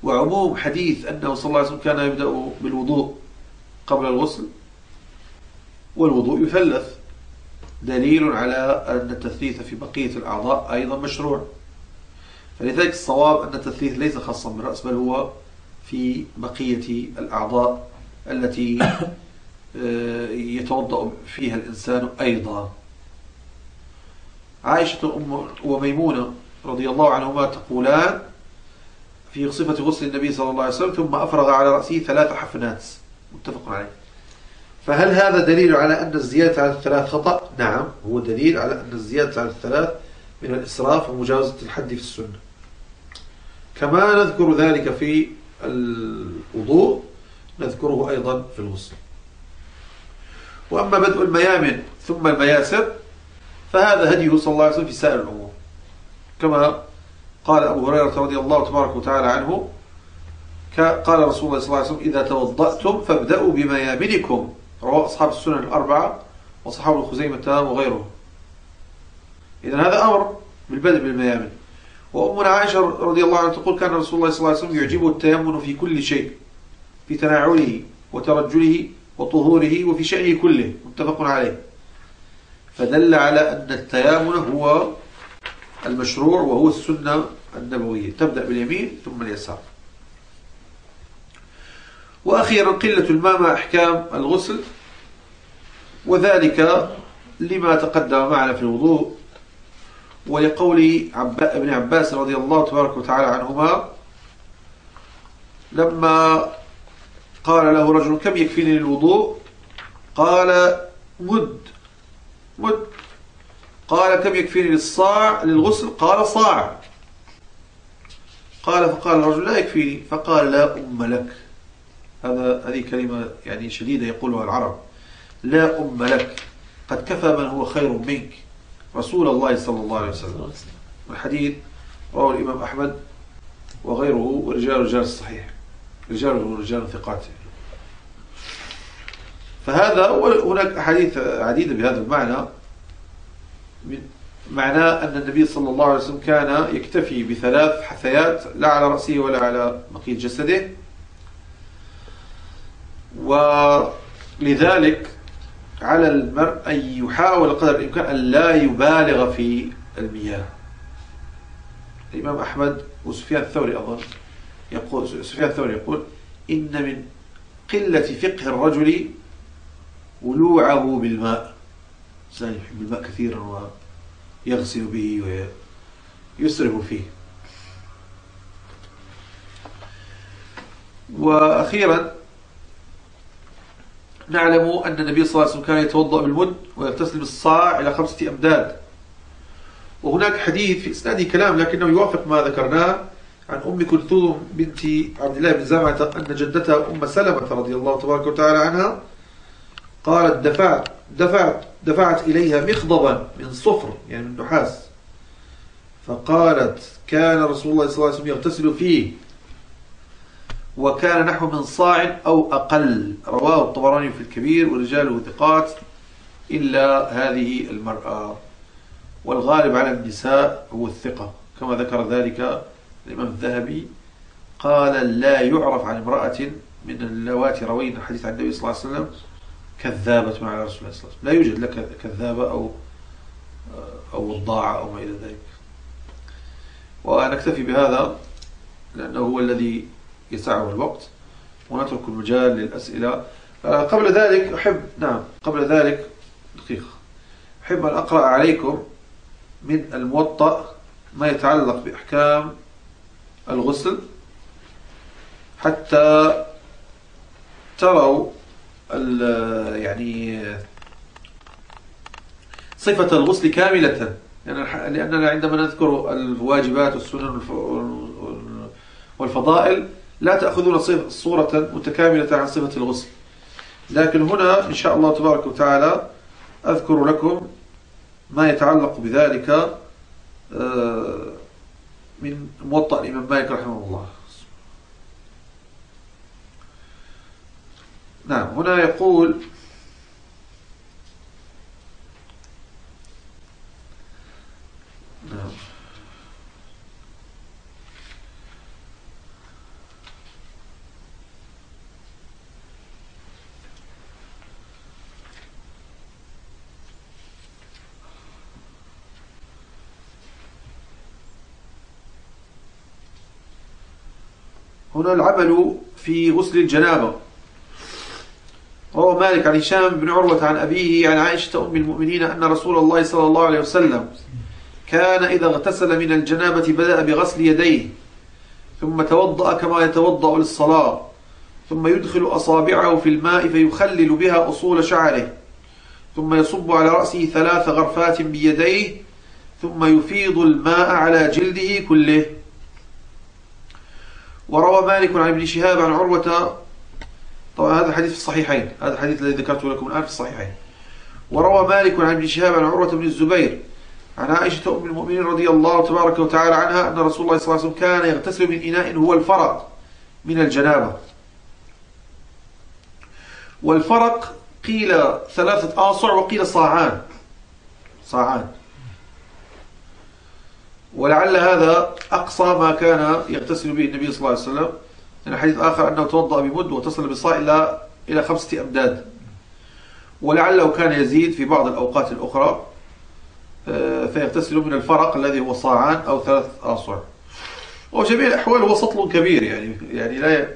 وعموم حديث أنه صلى الله عليه وسلم كان يبدأ بالوضوء قبل الغسل والوضوء يثلث دليل على أن التثليث في بقية الأعضاء أيضا مشروع. فلذلك الصواب أن التثليث ليس خاصا بالرأس بل هو في بقية الأعضاء التي آه، يتوضأ فيها الإنسان أيضا. عائشة أم وميمونة رضي الله عنهما تقولان في صفة غسل النبي صلى الله عليه وسلم ثم أفرغ على رأسه ثلاث حفنات. متفق عليه. فهل هذا دليل على أن الزيادة على الثلاث خطأ؟ نعم هو دليل على أن الزيادة على الثلاث من الإسراف ومجاوزة الحد في السنة. كما نذكر ذلك في الوضوء نذكره أيضا في الغسل. وأما بدء الميامن ثم المياسر فهذا هديه صلى الله عليه وسلم في سائر الأمور. كما قال أبو هريرة رضي الله تبارك وتعالى عنه قال رسول الله صلى الله عليه وسلم إذا توضأتم فابدأوا بميامنكم. رواه أصحاب السنن الأربعة وصحاب الخزيمة وغيرهم. إذا هذا أمر بالبدء بالميامن. وأمنا عائشة رضي الله عنها تقول كان رسول الله صلى الله عليه وسلم يعجبه التيمن في كل شيء في تناعله وترجله وطهوره وفي شأنه كله متفق عليه. فدل على أن التيامن هو المشروع وهو السنة النبوية. تبدأ باليمين ثم اليسار. وأخيرا قلة الماء مع أحكام الغسل وذلك لما تقدم معنا في الوضوء ولقول ابن عباس رضي الله تبارك وتعالى عنهما لما قال له رجل كم يكفيني للوضوء؟ قال مد. مد. قال كم يكفيني للصاع للغسل؟ قال صاع. قال فقال الرجل لا يكفيني. فقال لا أم لك. هذا هذه كلمة يعني شديدة يقولها العرب. لا أم لك. قد كفى من هو خير منك. رسول الله صلى الله عليه وسلم. والحديث رواه الإمام أحمد وغيره ورجال رجال الصحيح رجال رجال ثقات. فهذا هناك أحاديث عديدة بهذا المعنى. معناه أن النبي صلى الله عليه وسلم كان يكتفي بثلاث حثيات لا على رأسه ولا على بقية جسده. ولذلك على المرء أن يحاول قدر الإمكان أن لا يبالغ في المياه. الإمام أحمد وسفيان الثوري أظن يقول سفيان الثوري يقول إن من قلة فقه الرجل ولوعه بالماء. الإنسان يحب الماء كثيرا ويغسل به ويسرف فيه. وأخيرا نعلم أن النبي صلى الله عليه وسلم كان يتوضأ بالمد ويغتسل بالصاع إلى خمسة أمداد. وهناك حديث في إسناده كلام لكنه يوافق ما ذكرناه عن أم كلثوم بنت عبد الله بن زمعة أن جدتها أم سلمة رضي الله تبارك وتعالى عنها قالت دفعت دفعت دفعت إليها مخضبا من صفر يعني من نحاس. فقالت كان رسول الله صلى الله عليه وسلم يغتسل فيه. وكان نحو من صاع أو أقل. رواه الطبراني في الكبير ورجاله ثقات إلا هذه المرأة. والغالب على النساء هو الثقة. كما ذكر ذلك الإمام الذهبي. قال لا يعرف عن امرأة من اللواتي روين الحديث عن النبي صلى الله عليه وسلم. كذابة على رسول الله صلى الله عليه وسلم. لا يوجد لك كذابة أو أو وضاعة أو ما إلى ذلك. ونكتفي بهذا لأنه هو الذي يسعه الوقت. ونترك المجال للأسئلة. آه، قبل ذلك أحب نعم قبل ذلك دقيقة. أحب أن أقرأ عليكم من الموطأ ما يتعلق بأحكام الغسل حتى تروا يعني صفة الغسل كاملة. لأن- لأننا عندما نذكر الواجبات والسنن والف- والفضائل لا تأخذون صورة متكاملة عن صفة الغسل. لكن هنا إن شاء الله تبارك وتعالى أذكر لكم ما يتعلق بذلك آه، من موطأ الإمام مالك رحمه الله. نعم هنا يقول نعم. هنا العمل في غسل الجنابة. روى مالك عن هشام بن عروة عن أبيه عن عائشة أم المؤمنين أن رسول الله صلى الله عليه وسلم كان إذا اغتسل من الجنابة بدأ بغسل يديه ثم توضأ كما يتوضأ للصلاة ثم يدخل أصابعه في الماء فيخلل بها أصول شعره ثم يصب على رأسه ثلاث غرفات بيديه ثم يفيض الماء على جلده كله. وروى مالك عن ابن شهاب عن عروة طبعا هذا الحديث في الصحيحين. هذا الحديث الذي ذكرته لكم الآن في الصحيحين. وروى مالك عن ابن شهاب عن عروة بن الزبير عن عائشة أم المؤمنين رضي الله تبارك وتعالى عنها أن رسول الله صلى الله عليه وسلم كان يغتسل من إناء هو الفرق من الجنابة. والفرق قيل ثلاثة آصع وقيل صاعان. صاعان. ولعل هذا أقصى ما كان يغتسل به النبي صلى الله عليه وسلم. لأن حديث آخر أنه توضأ بمد وتصل بالصاع إلى إلى خمسة أمداد ولعله كان يزيد في بعض الأوقات الأخرى آه، فيغتسل من الفرق الذي هو صاعان أو ثلاث آصع وجميع الأحوال هو سطل كبير يعني يعني لا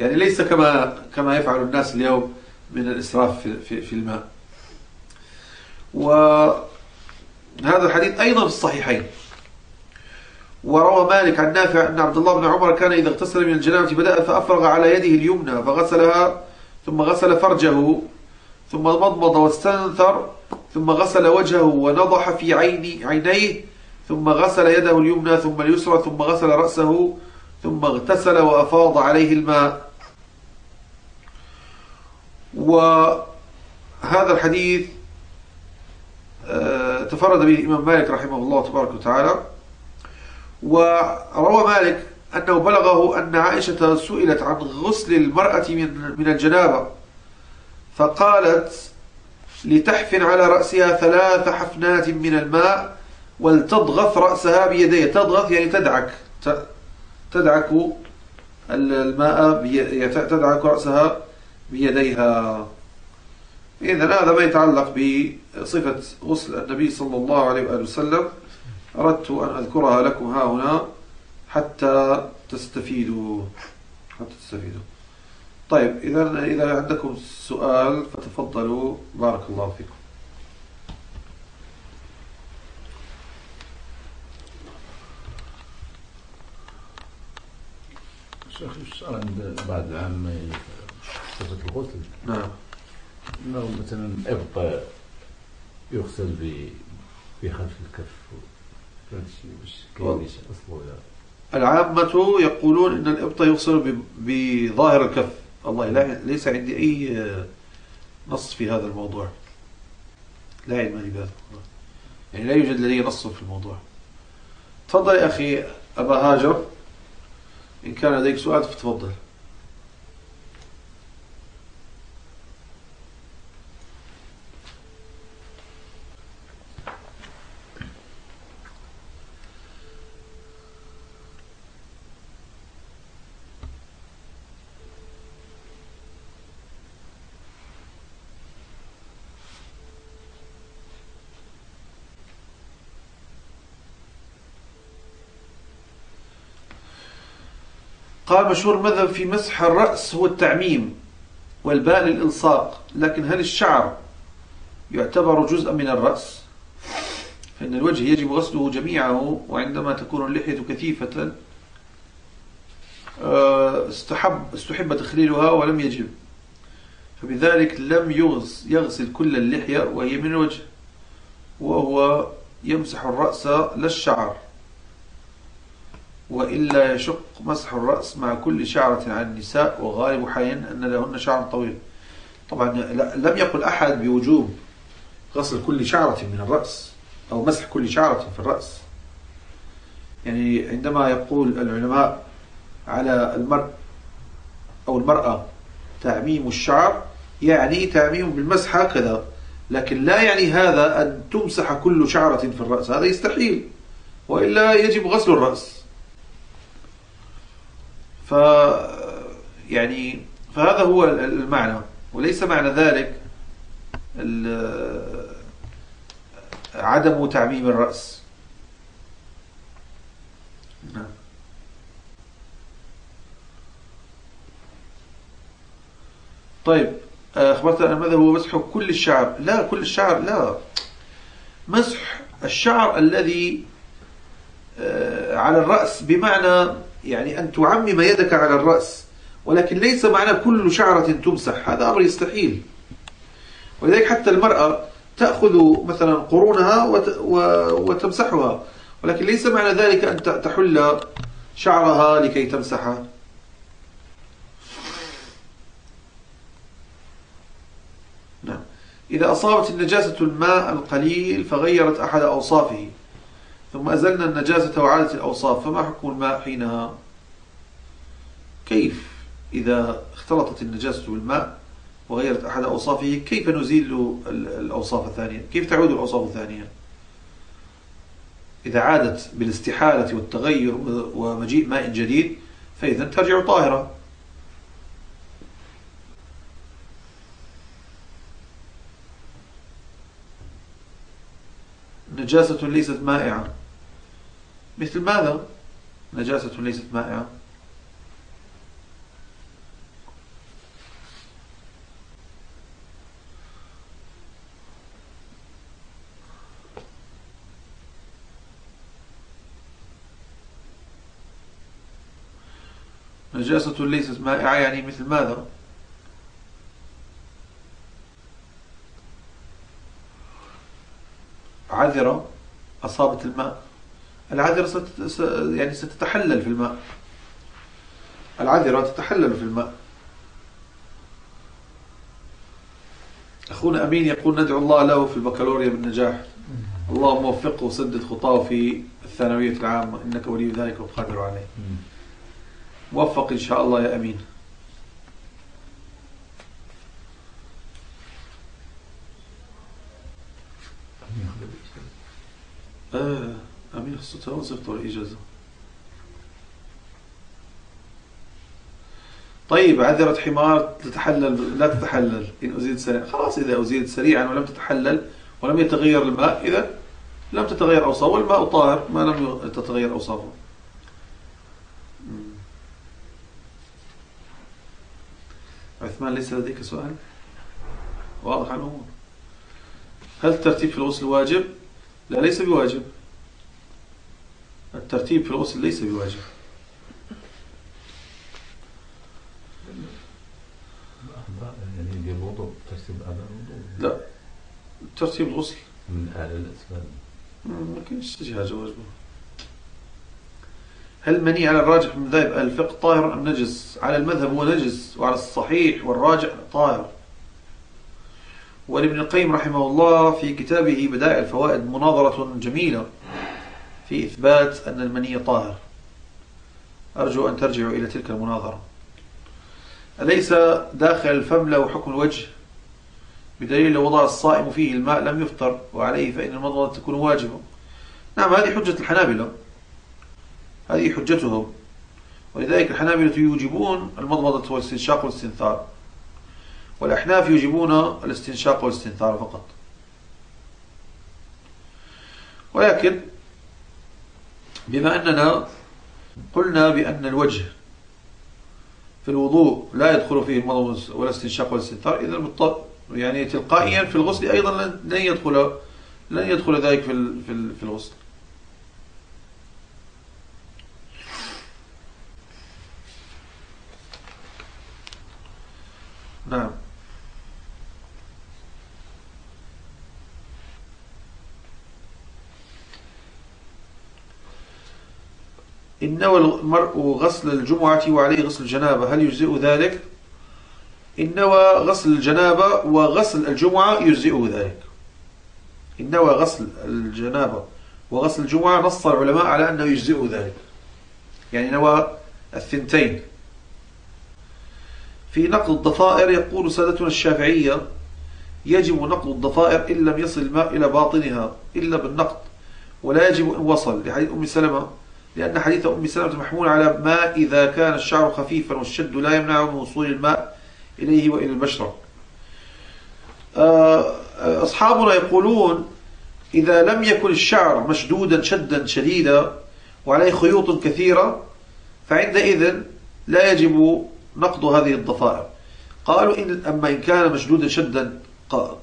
يعني ليس كما كما يفعل الناس اليوم من الإسراف في في, في الماء. وهذا الحديث أيضا في الصحيحين. وروى مالك عن نافع أن عبد الله بن عمر كان إذا اغتسل من الجنابة بدأ فأفرغ على يده اليمنى فغسلها ثم غسل فرجه ثم مضمض واستنثر ثم غسل وجهه ونضح في عيني عينيه ثم غسل يده اليمنى ثم اليسرى ثم غسل رأسه ثم اغتسل وأفاض عليه الماء. وهذا الحديث آه، تفرد به الإمام مالك رحمه الله تبارك وتعالى. وروى مالك أنه بلغه أن عائشة سئلت عن غسل المرأة من من الجنابة فقالت لتحفن على رأسها ثلاث حفنات من الماء ولتضغط رأسها بيديها. تضغط يعني تدعك. تدعك الماء بي- تدعك رأسها بيديها. إذن هذا ما يتعلق بصفة غسل النبي صلى الله عليه وآله وسلم. أردت أن أذكرها لكم ها هنا حتى تستفيدوا حتى تستفيدوا. طيب إذا إذا عندكم سؤال فتفضلوا. بارك الله فيكم. شيخ السؤال عند بعض العامة صفة الغسل؟ نعم. لو مثلا ابط يغسل بخلف الكف. العامة يقولون أن الإبط يغسل بظاهر الكف. الله لا ليس عندي أي نص في هذا الموضوع. لا علم لي بهذا يعني لا يوجد لدي نص في الموضوع. تفضل يا أخي أبا هاجر. إن كان لديك سؤال فتفضل قال مشهور المذهب في مسح الرأس هو التعميم والباء للإلصاق لكن هل الشعر يعتبر جزءا من الرأس؟ فإن الوجه يجب غسله جميعه وعندما تكون اللحية كثيفة آه، استحب استحب تخليلها ولم يجب. فبذلك لم يغس يغسل كل اللحية وهي من الوجه وهو يمسح الرأس لا الشعر. وإلا يشق مسح الرأس مع كل شعرة عن النساء وغالب حين أن لهن شعر طويل. طبعا لم يقل أحد بوجوب غسل كل شعرة من الرأس أو مسح كل شعرة في الرأس. يعني عندما يقول العلماء على المرء أو المرأة تعميم الشعر يعني تعميم بالمسح هكذا لكن لا يعني هذا أن تمسح كل شعرة في الرأس هذا يستحيل. وإلا يجب غسل الرأس. ف يعني فهذا هو المعنى. وليس معنى ذلك عدم تعميم الرأس. نعم. طيب أخبرت أن المذهب هو مسح كل الشعر لا كل الشعر لا. مسح الشعر الذي آه، على الرأس بمعنى يعني أن تعمم يدك على الرأس. ولكن ليس معنى كل شعرة تمسح. هذا أمر يستحيل. ولذلك حتى المرأة تأخذ مثلا قرونها وتمسحها. ولكن ليس معنى ذلك أن تحل شعرها لكي تمسحه نعم. إذا أصابت النجاسة الماء القليل فغيرت أحد أوصافه. ثم أزلنا النجاسة وعادت الأوصاف فما حكم الماء حينها؟ كيف إذا اختلطت النجاسة بالماء وغيرت أحد أوصافه كيف نزيل ال- الأوصاف الثانية؟ كيف تعود الأوصاف الثانية؟ إذا عادت بالاستحالة والتغير ومجيء ماء جديد فإذا ترجع طاهرة. نجاسة ليست مائعة. مثل ماذا؟ نجاسة ليست مائعة نجاسة ليست مائعة يعني مثل ماذا؟ عذرة أصابت الماء العذرة ست... س... يعني ستتحلل في الماء. العذرة تتحلل في الماء. أخونا أمين يقول ندعو الله له في البكالوريا بالنجاح. اللهم وفقه وسدد خطاه في الثانوية العامة. إنك ولي ذلك والقادر عليه. موفق إن شاء الله يا أمين. آه. أمين خصوصا وظيفته الإجازة طيب عذرة حمار تتحلل لا تتحلل. إن أزيد سريعا. خلاص إذا أزيد سريعا ولم تتحلل ولم يتغير الماء إذا لم تتغير أوصافه. والماء طاهر ما لم تتغير أوصافه. عثمان ليس لديك سؤال؟ واضح الأمور. هل الترتيب في الغسل واجب؟ لا ليس بواجب. الترتيب في الغسل ليس بواجب. يعني ديال الوضوء ترتيب أعضاء الوضوء؟ لا. ترتيب الغسل. من أعلى الأسفل ما كاينش حتى شي حاجة واجبة. هل المني على الراجح من مذاهب الفقه طاهر أم نجس؟ على المذهب هو نجس وعلى الصحيح والراجح طاهر. ولابن القيم رحمه الله في كتابه بدائع الفوائد مناظرة جميلة. في إثبات أن المني طاهر. أرجو أن ترجعوا إلى تلك المناظرة. أليس داخل الفم له حكم الوجه؟ بدليل لو وضع الصائم فيه الماء لم يفطر وعليه فإن المضمضة تكون واجبة. نعم هذه حجة الحنابلة. هذه حجتهم ولذلك الحنابلة يوجبون المضمضة والاستنشاق والاستنثار والأحناف يوجبون الاستنشاق والاستنثار فقط ولكن بما أننا قلنا بأن الوجه في الوضوء لا يدخل فيه المضمضة ولا الاستنشاق والاستنثار إذا بالط- يعني تلقائيا في الغسل أيضا لن يدخل لن يدخل ذلك في في الغسل. نعم. إن نوى المرء غسل الجمعة وعليه غسل الجنابة. هل يجزئ ذلك؟ إن نوى غسل الجنابة وغسل الجمعة يجزئه ذلك. إن نوى غسل الجنابة وغسل الجمعة نص العلماء على أنه يجزئه ذلك. يعني نوى الثنتين. في نقض الضفائر يقول سادتنا الشافعية يجب نقض الضفائر إن لم يصل الماء إلى باطنها إلا بالنقض ولا يجب إن وصل لحديث أم سلمة لأن حديث أم سلمة محمول على ما إذا كان الشعر خفيفا والشد لا يمنع من وصول الماء إليه وإلى البشرة. آه، أصحابنا يقولون إذا لم يكن الشعر مشدودا شدا شديدا وعليه خيوط كثيرة فعندئذ لا يجب نقض هذه الضفائر. قالوا إن أما إن كان مشدودا شدا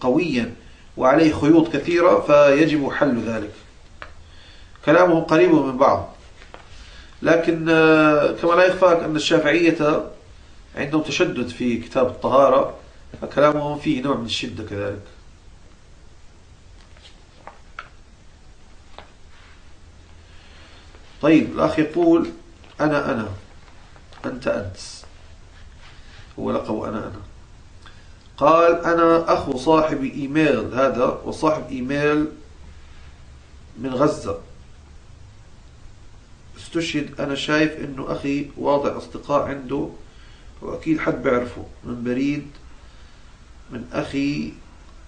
قويا وعليه خيوط كثيرة فيجب حل ذلك. كلامهم قريب من بعض. لكن آه، كما لا يخفاك أن الشافعية عندهم تشدد في كتاب الطهارة فكلامهم فيه نوع من الشدة كذلك. طيب الأخ يقول أنا أنا. أنت أنت. هو لقب أنا أنا. قال أنا أخو صاحب إيميل هذا وصاحب إيميل من غزة. استشهد أنا شايف إنه أخي واضع أصدقاء عنده وأكيد حد بيعرفه من بريد من أخي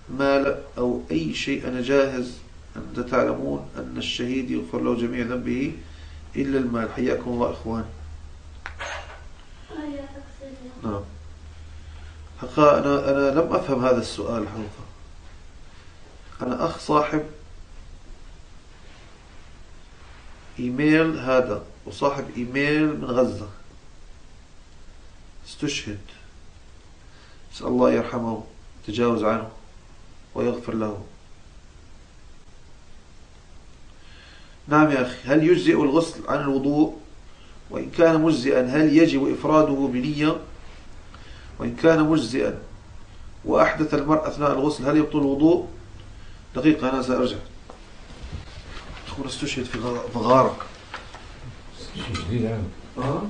مال أو أي شيء أنا جاهز أنت تعلمون أن الشهيد يغفر له جميع ذنبه إلا المال. حياكم الله إخوان. نعم. حقا أنا, أنا لم أفهم هذا السؤال حقيقة. أنا أخ صاحب إيميل هذا وصاحب إيميل من غزة. استشهد. نسأل الله يرحمه تجاوز عنه ويغفر له. نعم يا أخي هل يجزئ الغسل عن الوضوء؟ وإن كان مجزئا هل يجب إفراده بنية؟ وإن كان مجزئا وأحدث المرء أثناء الغسل هل يبطل الوضوء؟ دقيقة أنا سأرجع. تكون استشهد في غارك عام أه؟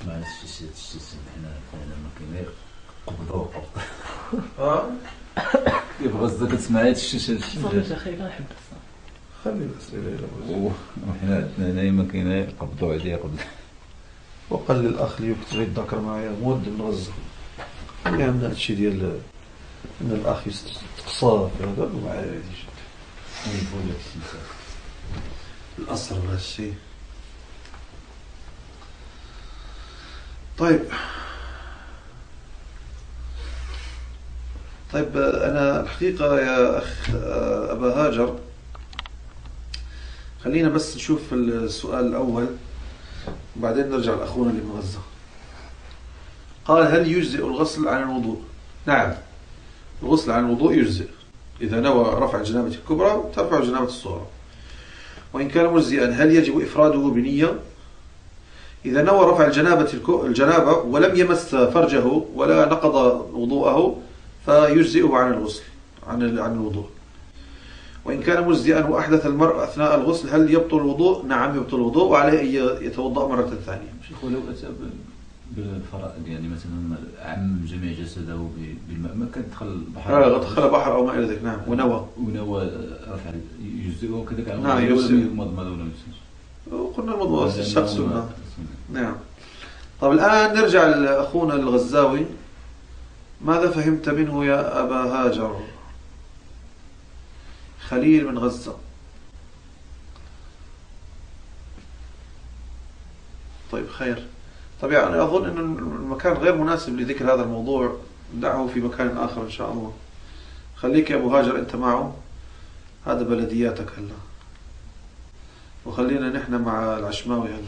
اسمع الشيشات الشيشات حنا حنا ما قبضوا أه؟ كيف غزة كتسمع الشيشات الشيشات أخي كنحب خلي الأسئلة إلى بعد. وحنا عندنا هنايا ما كاين قبضوا عليه قبل وقال للأخ اللي كنت غير ذكر معايا مود من غزة قال لي عندنا هادشي ديال أن الأخ يستقصى في هذا وما عاديش الأصل هذا الشيء طيب. طيب أنا الحقيقة يا أخ آه، أبا هاجر خلينا بس نشوف السؤال الأول وبعدين نرجع لأخونا اللي من غزة قال هل يجزئ الغسل عن الوضوء؟ نعم. الغسل عن الوضوء يجزئ. إذا نوى رفع الجنابة الكبرى ترفع الجنابة الصغرى. وإن كان مجزئا هل يجب إفراده بنية؟ إذا نوى رفع الجنابة الجنابة ولم يمس فرجه ولا نقض وضوءه فيجزئه عن الغسل عن عن الوضوء. وإن كان مجزئا وأحدث المرء أثناء الغسل هل يبطل الوضوء؟ نعم يبطل الوضوء وعليه أن يتوضأ مرة ثانية. شيخ ولو بالفرائض يعني مثلا عم جميع جسده بالماء. ما كان دخل البحر. آه، دخل بحر أو ما إلى ذلك. نعم. ونوى. ونوى رفع يجزئه كذلك نعم، يجزئ. وقلنا الموضوع لأنه الشق سنة سنة. نعم. طب الآن نرجع لأخونا الغزاوي. ماذا فهمت منه يا أبا هاجر؟ خليل من غزة. طيب خير. طب يعني أظن أن المكان غير مناسب لذكر هذا الموضوع دعه في مكان آخر إن شاء الله. خليك يا أبو هاجر أنت معه. هذا بلدياتك هلا. وخلينا نحن مع العشماوي هلا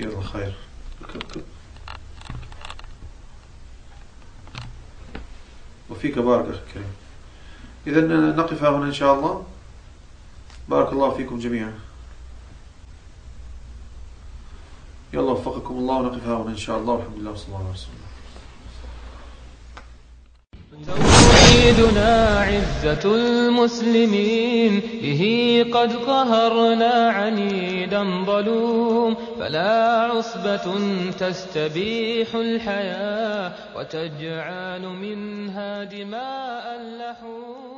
يلا خير وفيك بارك أخي الكريم إذا نقف هنا إن شاء الله. بارك الله فيكم جميعا. يلا وفقكم الله ونقف هنا إن شاء الله. والحمد لله وصلى الله عليه وسلم توحيدنا عزة المسلمين. به قد قهرنا عنيدا ظلوم. فلا عصبة تستبيح الحياة وتجعل منها دماء اللحوم